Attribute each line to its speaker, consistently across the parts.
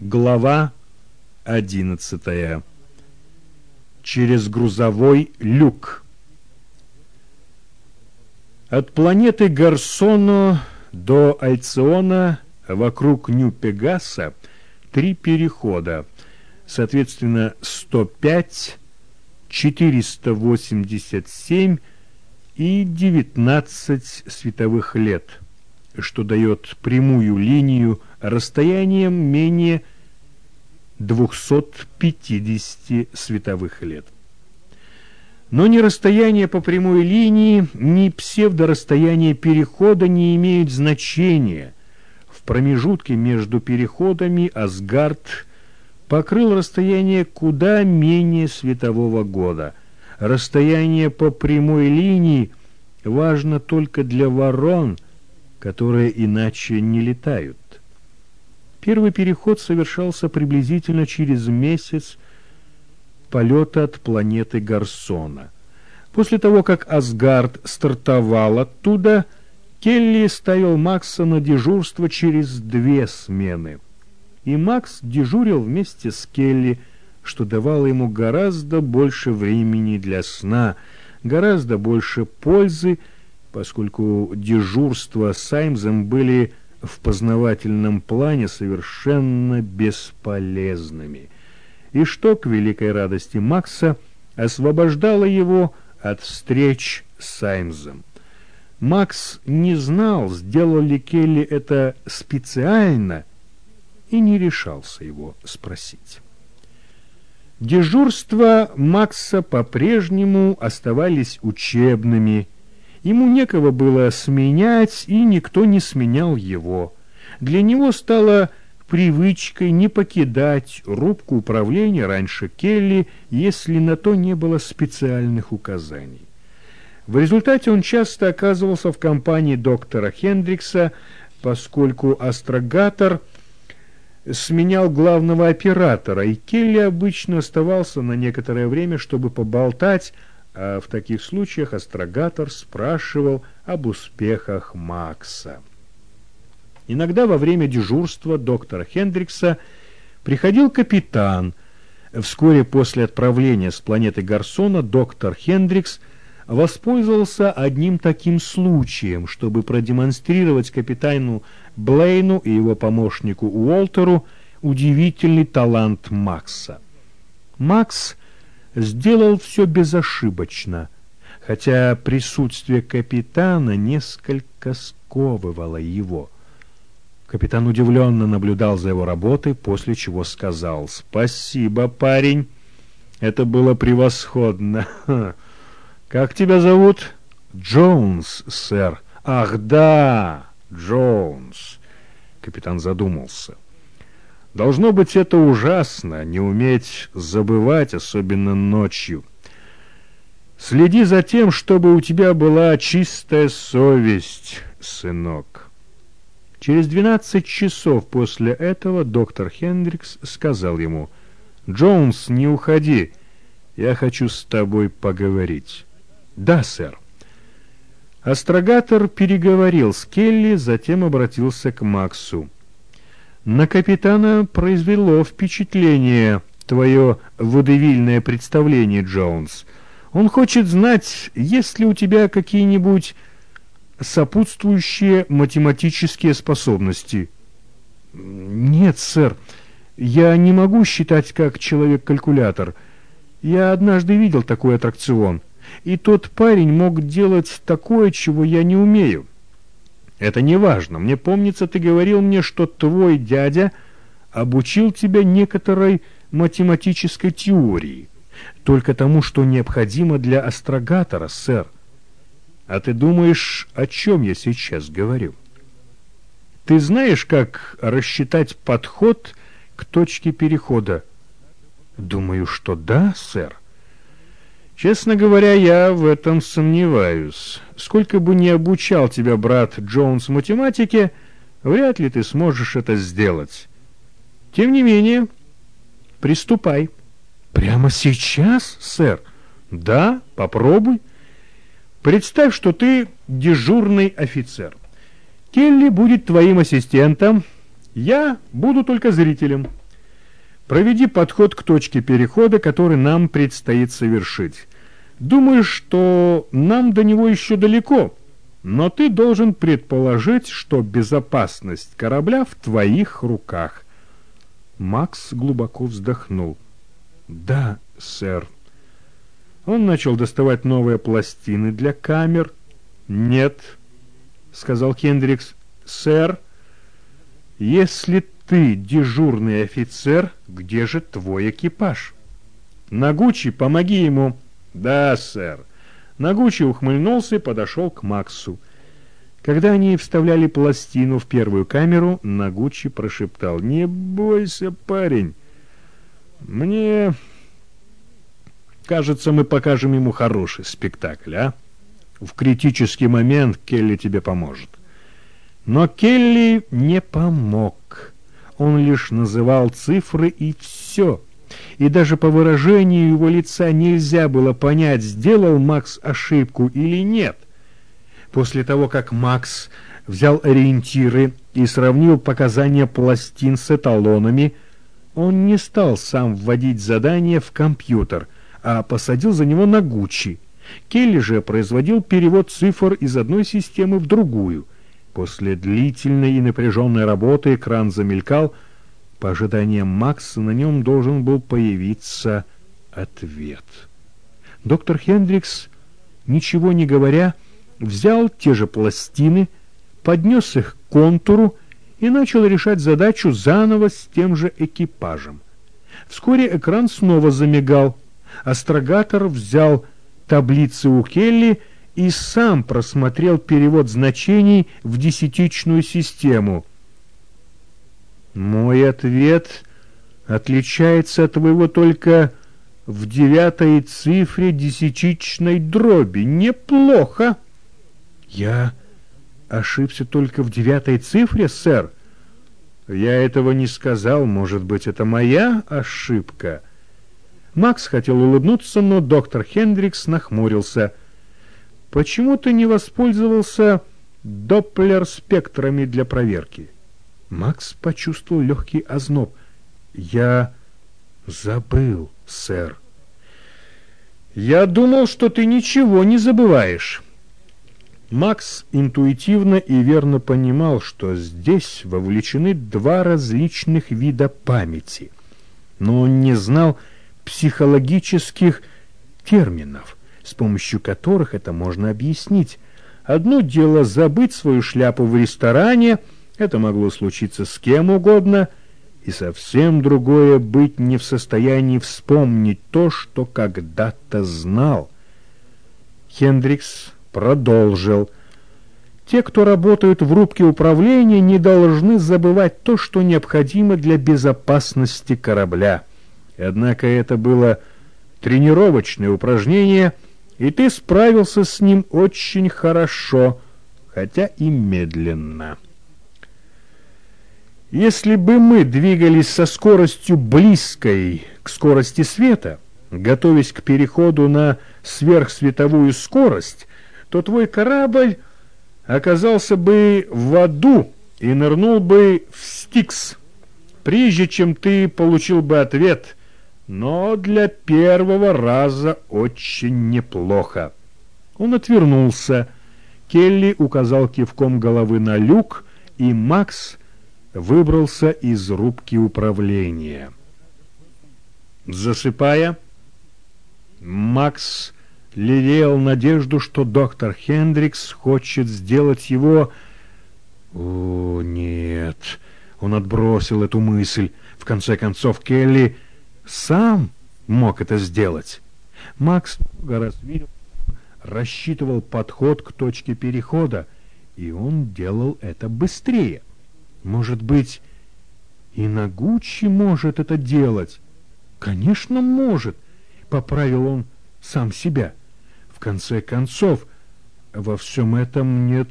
Speaker 1: Глава одиннадцатая. Через грузовой люк. От планеты Гарсоно до Альциона вокруг Нью-Пегаса три перехода, соответственно, 105, 487 и 19 световых лет, что дает прямую линию расстоянием менее 250 световых лет. Но ни расстояние по прямой линии, ни псевдорасстояние перехода не имеют значения. В промежутке между переходами Асгард покрыл расстояние куда менее светового года. Расстояние по прямой линии важно только для ворон, которые иначе не летают. Первый переход совершался приблизительно через месяц полета от планеты Гарсона. После того, как Асгард стартовал оттуда, Келли ставил Макса на дежурство через две смены. И Макс дежурил вместе с Келли, что давало ему гораздо больше времени для сна, гораздо больше пользы, поскольку дежурства с Саймзом были в познавательном плане совершенно бесполезными, и что, к великой радости Макса, освобождало его от встреч с Саймзом. Макс не знал, сделал ли Келли это специально, и не решался его спросить. Дежурства Макса по-прежнему оставались учебными, Ему некого было сменять, и никто не сменял его. Для него стало привычкой не покидать рубку управления раньше Келли, если на то не было специальных указаний. В результате он часто оказывался в компании доктора Хендрикса, поскольку астрогатор сменял главного оператора, и Келли обычно оставался на некоторое время, чтобы поболтать а в таких случаях астрогатор спрашивал об успехах Макса. Иногда во время дежурства доктора Хендрикса приходил капитан. Вскоре после отправления с планеты Гарсона доктор Хендрикс воспользовался одним таким случаем, чтобы продемонстрировать капитану Блейну и его помощнику Уолтеру удивительный талант Макса. Макс – сделал все безошибочно, хотя присутствие капитана несколько сковывало его. Капитан удивленно наблюдал за его работой, после чего сказал «Спасибо, парень, это было превосходно. Как тебя зовут?» «Джонс, сэр». «Ах, да, Джонс». Капитан задумался. Должно быть, это ужасно, не уметь забывать, особенно ночью. Следи за тем, чтобы у тебя была чистая совесть, сынок. Через двенадцать часов после этого доктор Хендрикс сказал ему, «Джонс, не уходи, я хочу с тобой поговорить». «Да, сэр». Астрогатор переговорил с Келли, затем обратился к Максу. На капитана произвело впечатление твое водевильное представление, Джонс. Он хочет знать, есть ли у тебя какие-нибудь сопутствующие математические способности. Нет, сэр, я не могу считать как человек-калькулятор. Я однажды видел такой аттракцион, и тот парень мог делать такое, чего я не умею. Это не важно. Мне помнится, ты говорил мне, что твой дядя обучил тебя некоторой математической теории, только тому, что необходимо для астрогатора, сэр. А ты думаешь, о чем я сейчас говорю? Ты знаешь, как рассчитать подход к точке перехода? Думаю, что да, сэр. Честно говоря, я в этом сомневаюсь. Сколько бы ни обучал тебя брат Джонс математике, вряд ли ты сможешь это сделать. Тем не менее, приступай. Прямо сейчас, сэр? Да, попробуй. Представь, что ты дежурный офицер. Келли будет твоим ассистентом, я буду только зрителем. Проведи подход к точке перехода, который нам предстоит совершить. Думаю, что нам до него еще далеко, но ты должен предположить, что безопасность корабля в твоих руках. Макс глубоко вздохнул. «Да, сэр». Он начал доставать новые пластины для камер. «Нет», — сказал Хендрикс. «Сэр, если ты дежурный офицер, где же твой экипаж?» «Нагучи, помоги ему». «Да, сэр». Нагучи ухмыльнулся и подошел к Максу. Когда они вставляли пластину в первую камеру, Нагучи прошептал «Не бойся, парень, мне кажется, мы покажем ему хороший спектакль, а? В критический момент Келли тебе поможет». Но Келли не помог. Он лишь называл цифры и все. И даже по выражению его лица нельзя было понять, сделал Макс ошибку или нет. После того, как Макс взял ориентиры и сравнил показания пластин с эталонами, он не стал сам вводить задание в компьютер, а посадил за него на Гуччи. Келли же производил перевод цифр из одной системы в другую. После длительной и напряженной работы экран замелькал. По ожиданиям Макса на нем должен был появиться ответ. Доктор Хендрикс, ничего не говоря, взял те же пластины, поднес их к контуру и начал решать задачу заново с тем же экипажем. Вскоре экран снова замигал. Астрогатор взял таблицы у Келли и сам просмотрел перевод значений в десятичную систему. «Мой ответ отличается от твоего только в девятой цифре десятичной дроби. Неплохо!» «Я ошибся только в девятой цифре, сэр?» «Я этого не сказал. Может быть, это моя ошибка?» Макс хотел улыбнуться, но доктор Хендрикс нахмурился. «Почему ты не воспользовался доплер-спектрами для проверки?» Макс почувствовал легкий озноб. «Я забыл, сэр». «Я думал, что ты ничего не забываешь». Макс интуитивно и верно понимал, что здесь вовлечены два различных вида памяти, но он не знал психологических терминов, с помощью которых это можно объяснить. Одно дело забыть свою шляпу в ресторане, это могло случиться с кем угодно, и совсем другое быть не в состоянии вспомнить то, что когда-то знал. Хендрикс продолжил. Те, кто работают в рубке управления, не должны забывать то, что необходимо для безопасности корабля. Однако это было тренировочное упражнение, и ты справился с ним очень хорошо, хотя и медленно. Если бы мы двигались со скоростью близкой к скорости света, готовясь к переходу на сверхсветовую скорость, то твой корабль оказался бы в аду и нырнул бы в Стикс, прежде чем ты получил бы ответ, но для первого раза очень неплохо. Он отвернулся. Келли указал кивком головы на люк, и Макс выбрался из рубки управления. Засыпая, Макс лелеял надежду, что доктор Хендрикс хочет сделать его... О, нет! Он отбросил эту мысль. В конце концов, Келли сам мог это сделать. Макс раз видел, рассчитывал подход к точке перехода, и он делал это быстрее. Может быть, и Нагучи может это делать? Конечно, может, — поправил он сам себя. — конце концов, во всем этом нет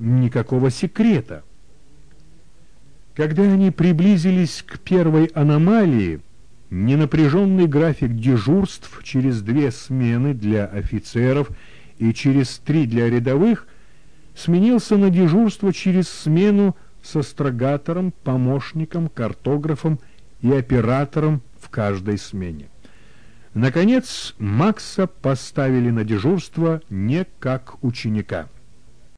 Speaker 1: никакого секрета. Когда они приблизились к первой аномалии, ненапряженный график дежурств через две смены для офицеров и через три для рядовых сменился на дежурство через смену с астрогатором, помощником, картографом и оператором в каждой смене. Наконец, Макса поставили на дежурство не как ученика –